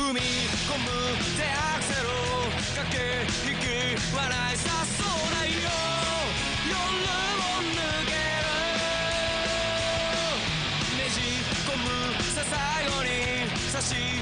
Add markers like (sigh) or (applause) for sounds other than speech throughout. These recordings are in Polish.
踏み込む手アクセル駆け引き笑いさそうないよ。夜を抜ける。ねじ込むさ最後に差し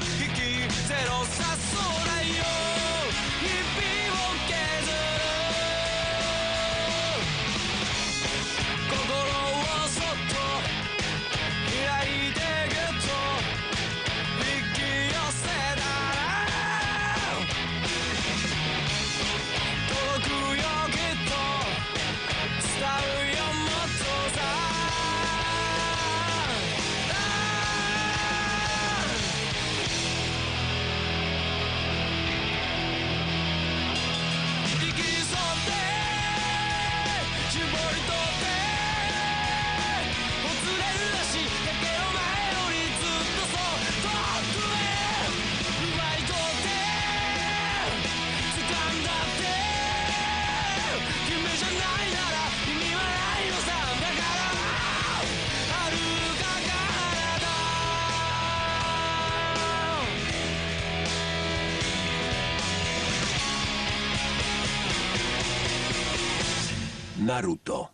Naruto.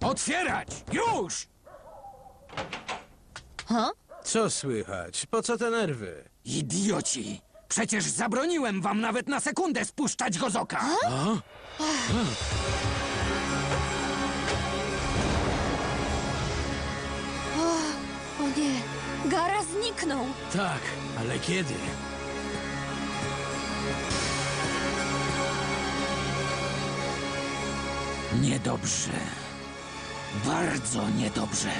Otwierać! Już! Co słychać? Po co te nerwy? Idioci! Przecież zabroniłem wam nawet na sekundę spuszczać go z oka! O nie, Gara zniknął. Tak, ale kiedy? Niedobrze. Bardzo niedobrze.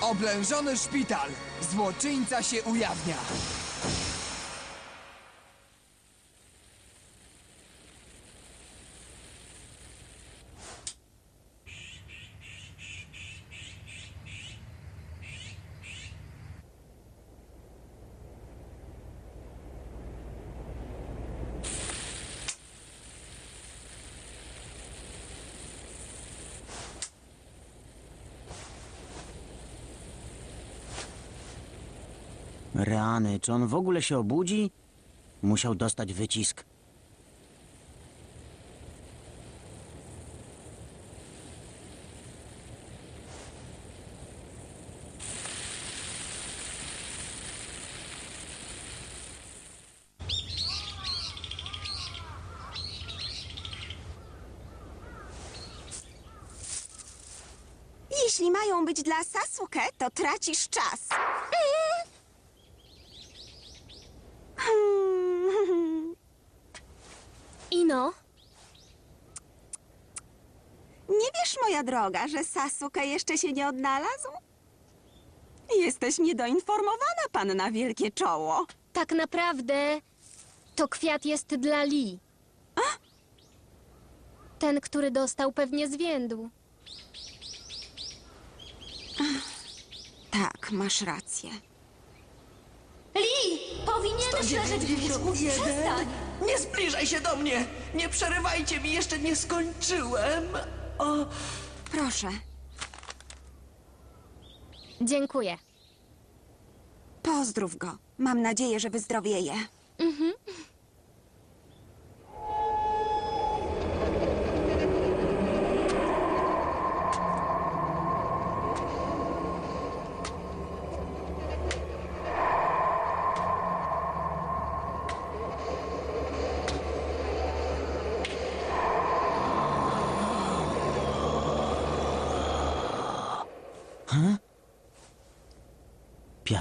Oblężony szpital. Złoczyńca się ujawnia. Rany, czy on w ogóle się obudzi? Musiał dostać wycisk. Jeśli mają być dla Sasuke, to tracisz czas. Hmm. Ino, Nie droga, że Sasuke jeszcze się nie odnalazł? Jesteś niedoinformowana, panna Wielkie Czoło. tak naprawdę to kwiat jest dla Li. Ten, który dostał pewnie zwiędł. Tak, masz rację. Li, powinieneś leżeć w łóżku. Przestań. Nie zbliżaj się do mnie! Nie przerywajcie mi, jeszcze nie skończyłem! O, Proszę, Dziękuję. pozdrów go. Mam nadzieję, że wyzdrowieje.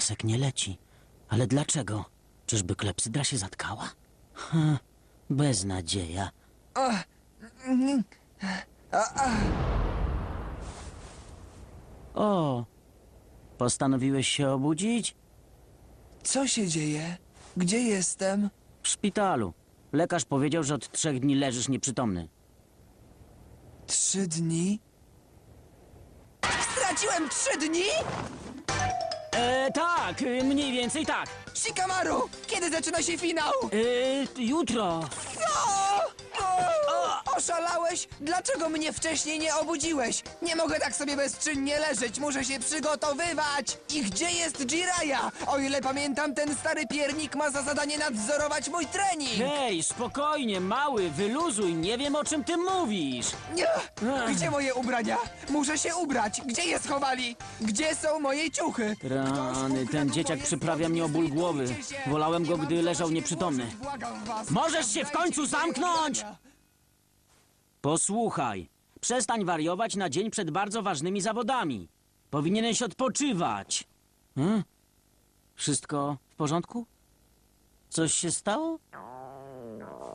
Piasek nie leci. Ale dlaczego? Czyżby klepsydra się zatkała? Ha, beznadzieja. O, postanowiłeś się obudzić? Co się dzieje? Gdzie jestem? W szpitalu. Lekarz powiedział, że od trzech dni leżysz nieprzytomny. Trzy dni? Straciłem trzy dni? E, tak, y, mniej więcej tak. Shikamaru! Kiedy zaczyna się finał? E, jutro. O! Oszalałeś? Dlaczego mnie wcześniej nie obudziłeś? Nie mogę tak sobie bezczynnie leżeć, muszę się przygotowywać! I gdzie jest Jiraya? O ile pamiętam, ten stary piernik ma za zadanie nadzorować mój trening! Hej, spokojnie, mały, wyluzuj, nie wiem o czym ty mówisz. Nie! Gdzie moje ubrania? Muszę się ubrać! Gdzie je schowali? Gdzie są moje ciuchy? Ktoś Rany, ukradł ten dzieciak moje przyprawia mnie o ból głowy. Wolałem go, gdy leżał nieprzytomny. włączyć, błagam was. Możesz się w końcu zamknąć! Posłuchaj, przestań wariować na dzień przed bardzo ważnymi zawodami. Powinieneś odpoczywać. Hmm? Wszystko w porządku? Coś się stało?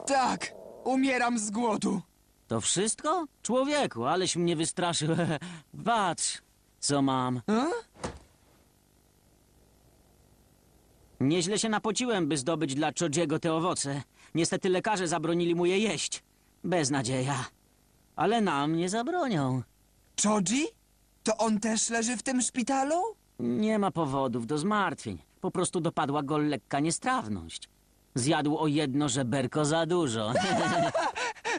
Tak, umieram z głodu. To wszystko? Człowieku, aleś mnie wystraszył. (laughs) Patrz, co mam. A? Nieźle się napociłem, by zdobyć dla Chodziego te owoce. Niestety lekarze zabronili mu je jeść. Beznadzieja. Ale nam nie zabronią. Choji? To on też leży w tym szpitalu? Nie ma powodów do zmartwień. Po prostu dopadła go lekka niestrawność. Zjadł o jedno żeberko za dużo. (laughs)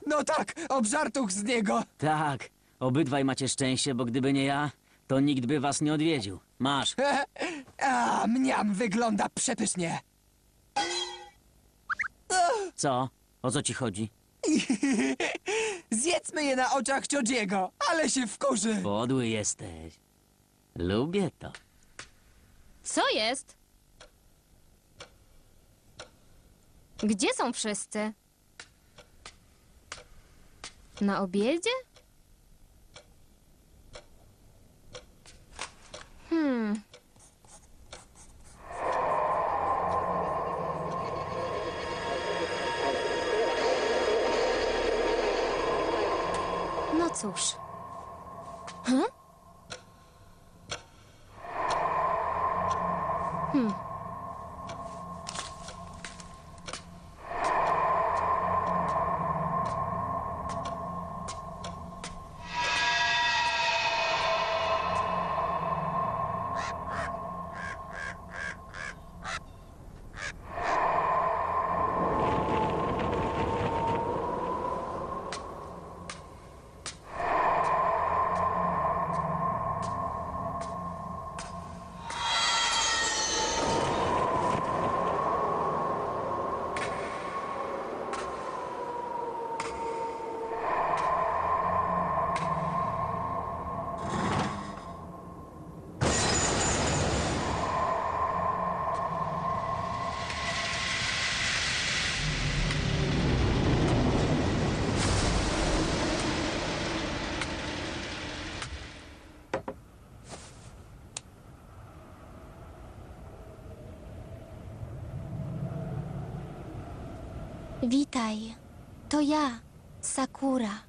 No tak, obżartuch z niego. tak, obydwaj macie szczęście, bo gdyby nie ja, to nikt by was nie odwiedził. Masz. (laughs) A, mniam, wygląda przepysznie. Co? O co ci chodzi? (laughs) Zjedzmy je na oczach Chojiego, ale się wkurzy. Podły jesteś. Lubię to. Co jest? Gdzie są wszyscy? Na obiedzie? Hmm. No cóż. Witaj. To ja, Sakura.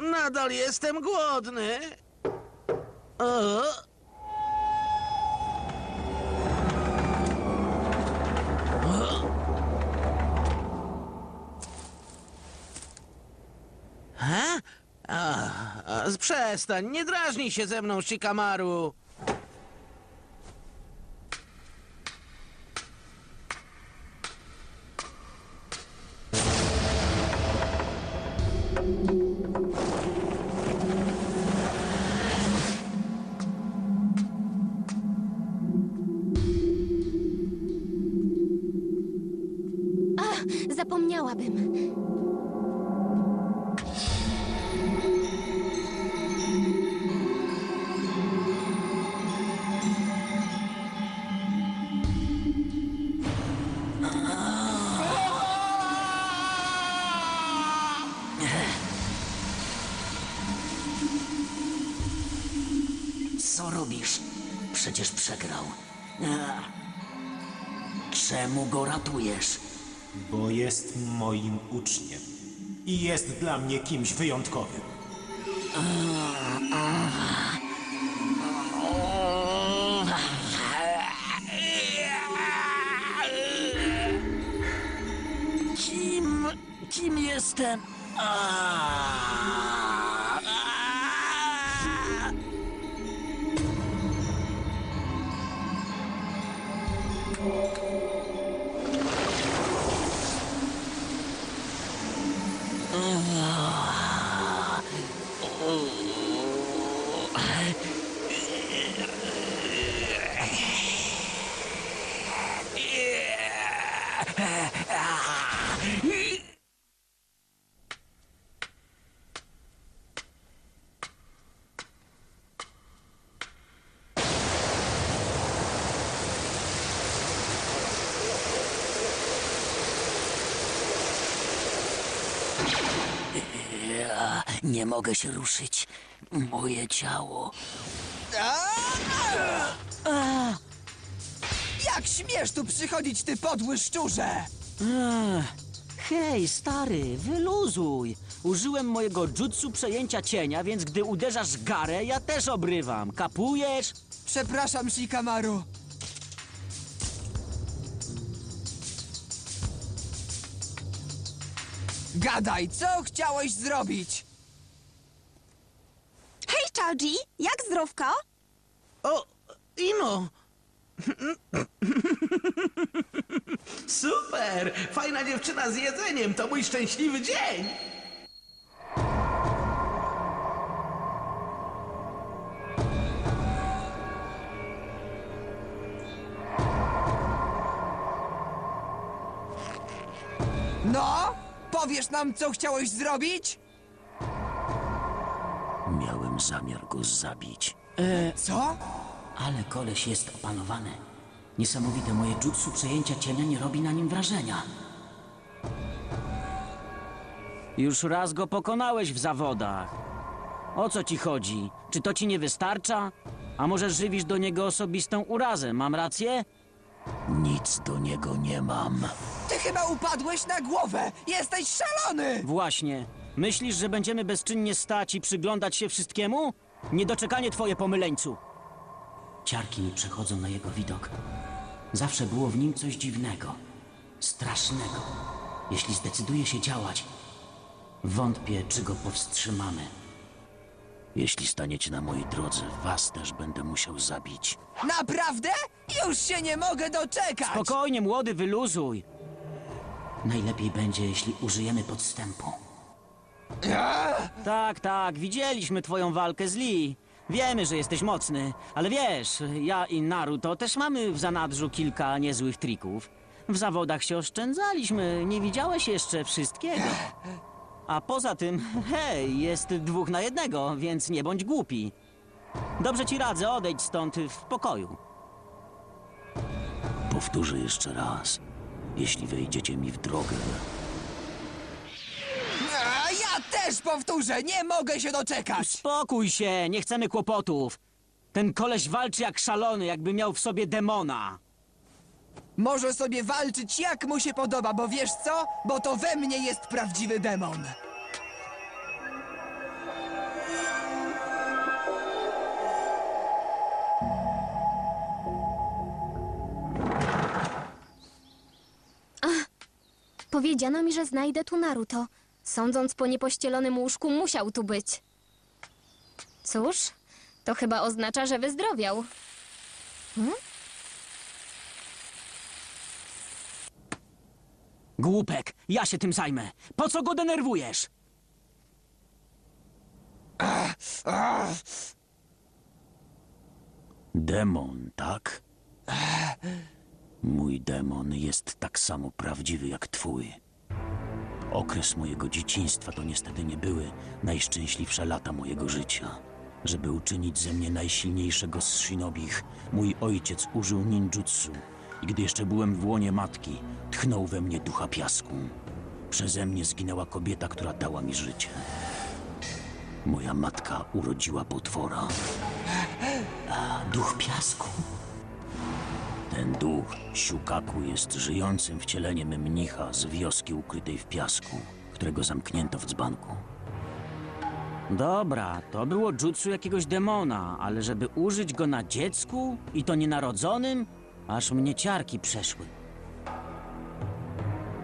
Nadal jestem głodny. O. przestań, nie drażnij się ze mną, Shikamaru. Co robisz? Przecież przegrał. Ech. Czemu go ratujesz? Bo jest moim uczniem i jest dla mnie kimś wyjątkowym. Kim? Kim jestem? A, talk. Nie mogę się ruszyć. Moje ciało. Jak śmiesz tu przychodzić, ty podły szczurze? Hej, stary, wyluzuj. Użyłem mojego jutsu przejęcia cienia, więc gdy uderzasz garę, ja też obrywam. Kapujesz? Przepraszam, Shikamaru. Gadaj, co chciałeś zrobić? Choji, jak zdrówko? O, Ino! Super! Fajna dziewczyna z jedzeniem, to mój szczęśliwy dzień! No? Powiesz nam, co chciałeś zrobić? Zamiar go zabić. Co? Ale koleś jest opanowany. Niesamowite moje jutsu przejęcia cienia nie robi na nim wrażenia. Już raz go pokonałeś w zawodach. O co ci chodzi? Czy to ci nie wystarcza? A może żywisz do niego osobistą urazę? Mam rację? Nic do niego nie mam. Ty chyba upadłeś na głowę! Jesteś szalony! Właśnie. Myślisz, że będziemy bezczynnie stać i przyglądać się wszystkiemu? Niedoczekanie twoje pomyleńcu. Ciarki mi przechodzą na jego widok. Zawsze było w nim coś dziwnego, strasznego. Jeśli zdecyduje się działać, wątpię, czy go powstrzymamy. Jeśli staniecie na mojej drodze, was też będę musiał zabić. Naprawdę? Już się nie mogę doczekać! Spokojnie, młody, wyluzuj. Najlepiej będzie, jeśli użyjemy podstępu. Tak, tak, widzieliśmy twoją walkę z Lee. Wiemy, że jesteś mocny, ale wiesz, ja i Naruto też mamy w zanadrzu kilka niezłych trików. W zawodach się oszczędzaliśmy, nie widziałeś jeszcze wszystkiego. A poza tym, (laughs) hej, jest dwóch na jednego, więc nie bądź głupi. Dobrze ci radzę, odejdź stąd w pokoju. Powtórzę jeszcze raz. Jeśli wejdziecie mi w drogę, ja też powtórzę, nie mogę się doczekać! Spokój się, nie chcemy kłopotów. Ten koleś walczy jak szalony, jakby miał w sobie demona. Może sobie walczyć jak mu się podoba, bo wiesz co? Bo to we mnie jest prawdziwy demon. Powiedziano mi, że znajdę tu Naruto. Sądząc po niepościelonym łóżku, musiał tu być. Cóż, to chyba oznacza, że wyzdrowiał. Głupek, ja się tym zajmę. Po co go denerwujesz? Demon, tak? Mój demon jest tak samo prawdziwy jak twój. Okres mojego dzieciństwa to niestety nie były najszczęśliwsze lata mojego życia. Żeby uczynić ze mnie najsilniejszego z shinobich, mój ojciec użył ninjutsu i gdy jeszcze byłem w łonie matki, tchnął we mnie ducha piasku. Przeze mnie zginęła kobieta, która dała mi życie. Moja matka urodziła potwora. A duch piasku? Ten duch, Siukaku, jest żyjącym wcieleniem mnicha z wioski ukrytej w piasku, którego zamknięto w dzbanku. Dobra, to było jutsu jakiegoś demona, ale żeby użyć go na dziecku i to nienarodzonym, aż mnie ciarki przeszły.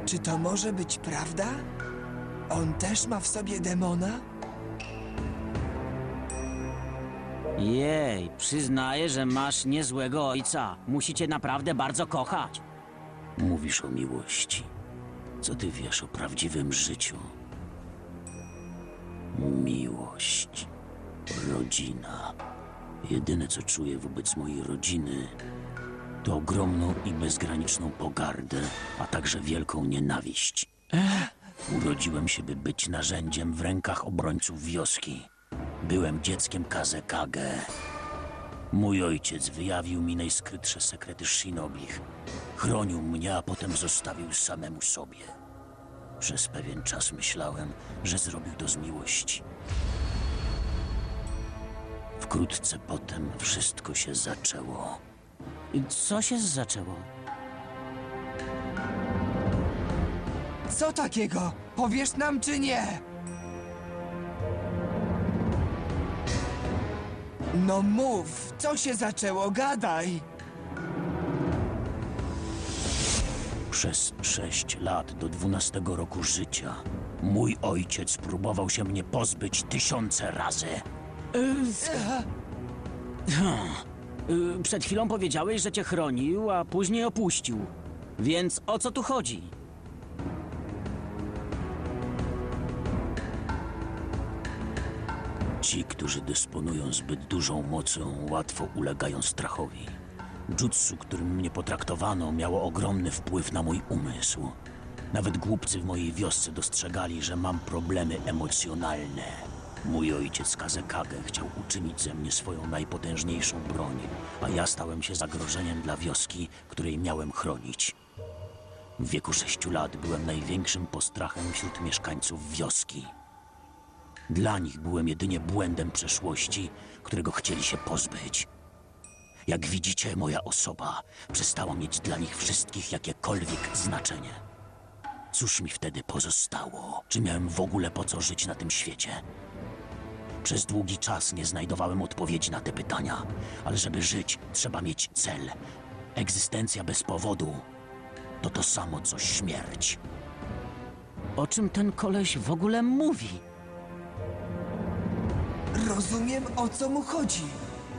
Czy to może być prawda? On też ma w sobie demona? Jej, przyznaję, że masz niezłego ojca. Musicie naprawdę bardzo kochać. Mówisz o miłości. Co ty wiesz o prawdziwym życiu? Miłość. Rodzina. Jedyne, co czuję wobec mojej rodziny, to ogromną i bezgraniczną pogardę, a także wielką nienawiść. Urodziłem się, by być narzędziem w rękach obrońców wioski. Byłem dzieckiem Kazekage. Mój ojciec wyjawił mi najskrytsze sekrety Shinobich. Chronił mnie, a potem zostawił samemu sobie. Przez pewien czas myślałem, że zrobił to z miłości. Wkrótce potem wszystko się zaczęło. Co się zaczęło? Co takiego? Powiesz nam czy nie? No mów, co się zaczęło? Gadaj! Przez sześć lat do dwunastego roku życia mój ojciec próbował się mnie pozbyć tysiące razy. Przed chwilą powiedziałeś, że cię chronił, a później opuścił. Więc o co tu chodzi? Którzy dysponują zbyt dużą mocą, łatwo ulegają strachowi. Jutsu, którym mnie potraktowano, miało ogromny wpływ na mój umysł. Nawet głupcy w mojej wiosce dostrzegali, że mam problemy emocjonalne. Mój ojciec Kazekage chciał uczynić ze mnie swoją najpotężniejszą broń, a ja stałem się zagrożeniem dla wioski, której miałem chronić. W wieku sześciu lat byłem największym postrachem wśród mieszkańców wioski. Dla nich byłem jedynie błędem przeszłości, którego chcieli się pozbyć. Jak widzicie, moja osoba przestała mieć dla nich wszystkich jakiekolwiek znaczenie. Cóż mi wtedy pozostało? Czy miałem w ogóle po co żyć na tym świecie? Przez długi czas nie znajdowałem odpowiedzi na te pytania, ale żeby żyć, trzeba mieć cel. Egzystencja bez powodu to to samo co śmierć. O czym ten koleś w ogóle mówi? Rozumiem o co mu chodzi.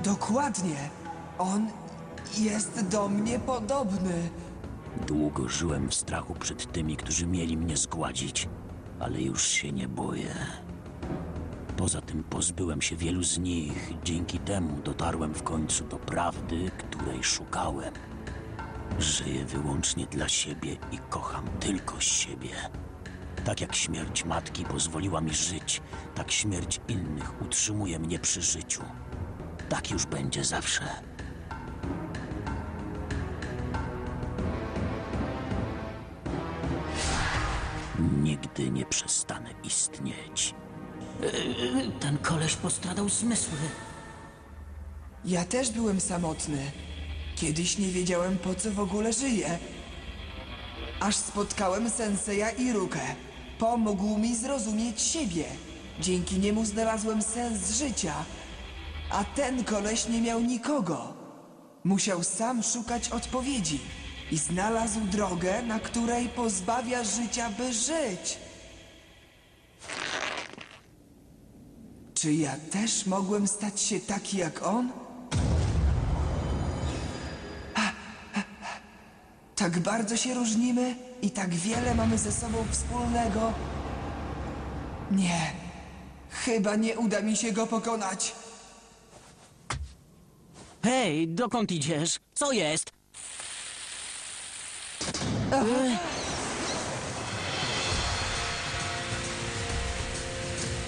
Dokładnie. On jest do mnie podobny. Długo żyłem w strachu przed tymi, którzy mieli mnie zgładzić, ale już się nie boję. Poza tym pozbyłem się wielu z nich. Dzięki temu dotarłem w końcu do prawdy, której szukałem. Żyję wyłącznie dla siebie i kocham tylko siebie. Tak jak śmierć matki pozwoliła mi żyć, tak śmierć innych utrzymuje mnie przy życiu. Tak już będzie zawsze. Nigdy nie przestanę istnieć. Ten koleś postradał zmysły. Ja też byłem samotny. Kiedyś nie wiedziałem po co w ogóle żyję. Aż spotkałem senseja Irukę. Pomógł mi zrozumieć siebie. Dzięki niemu znalazłem sens życia. A ten koleś nie miał nikogo. Musiał sam szukać odpowiedzi. I znalazł drogę, na której pozbawia życia, by żyć. Czy ja też mogłem stać się taki jak on? Tak bardzo się różnimy i tak wiele mamy ze sobą wspólnego. Nie, chyba nie uda mi się go pokonać. Hej, dokąd idziesz? Co jest?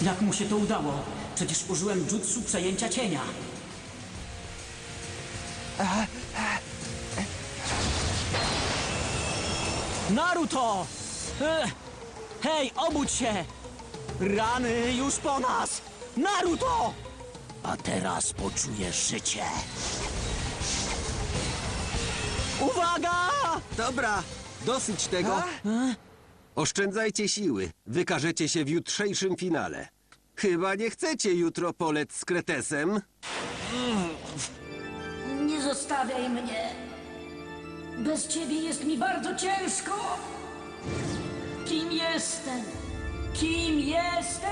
Jak mu się to udało? Przecież użyłem jutsu przejęcia cienia. Naruto! E, Hej, obudź się! Rany już po nas! Naruto! A teraz poczuję życie. Uwaga! Dobra, dosyć tego. Oszczędzajcie siły. Wykażecie się w jutrzejszym finale. Chyba nie chcecie jutro polec z Kretesem? Nie zostawiaj mnie. Bez ciebie jest mi bardzo ciężko. Kim jestem? Kim jestem?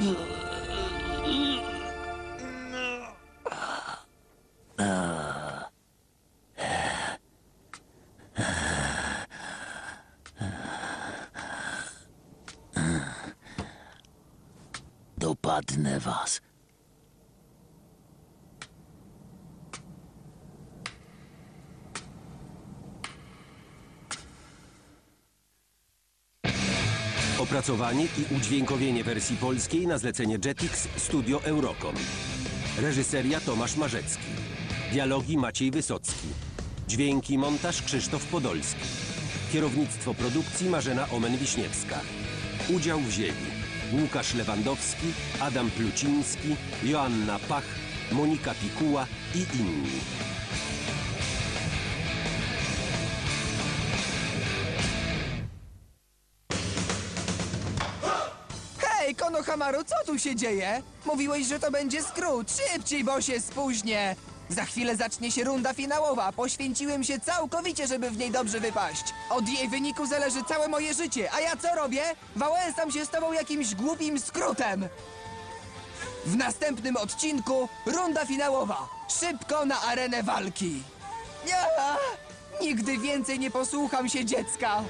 Ugh. (laughs) Zjadnę was. Opracowanie i udźwiękowienie wersji polskiej na zlecenie Jetix Studio Eurocom. Reżyseria Tomasz Marzecki. Dialogi Maciej Wysocki. Dźwięki montaż Krzysztof Podolski. Kierownictwo produkcji Marzena Omen-Wiśniewska. Udział wzięli Łukasz Lewandowski, Adam Pluciński, Joanna Pach, Monika Pikuła i inni. Hej, Konohamaru, co tu się dzieje? Mówiłeś, że to będzie skrót. Szybciej, bo się spóźnię. Za chwilę zacznie się runda finałowa. Poświęciłem się całkowicie, żeby w niej dobrze wypaść. Od jej wyniku zależy całe moje życie. A ja co robię? Wałęsam się z tobą jakimś głupim skrótem. W następnym odcinku runda finałowa. Szybko na arenę walki. Nie! Nigdy więcej nie posłucham się dziecka.